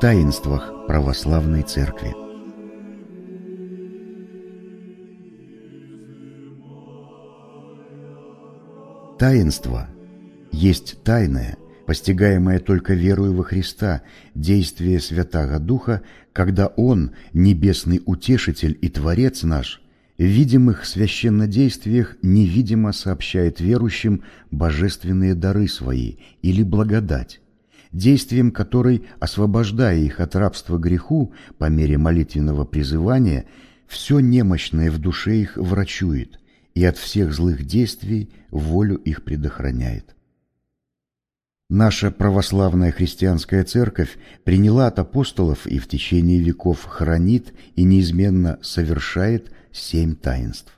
таинствах православной церкви. Таинство есть тайное, постигаемое только верою во Христа, действие Святаго Духа, когда Он, небесный утешитель и Творец наш, в видимых священнодействиях невидимо сообщает верующим божественные дары свои или благодать, действием которой, освобождая их от рабства греху по мере молитвенного призывания, все немощное в душе их врачует и от всех злых действий волю их предохраняет. Наша православная христианская церковь приняла от апостолов и в течение веков хранит и неизменно совершает семь таинств.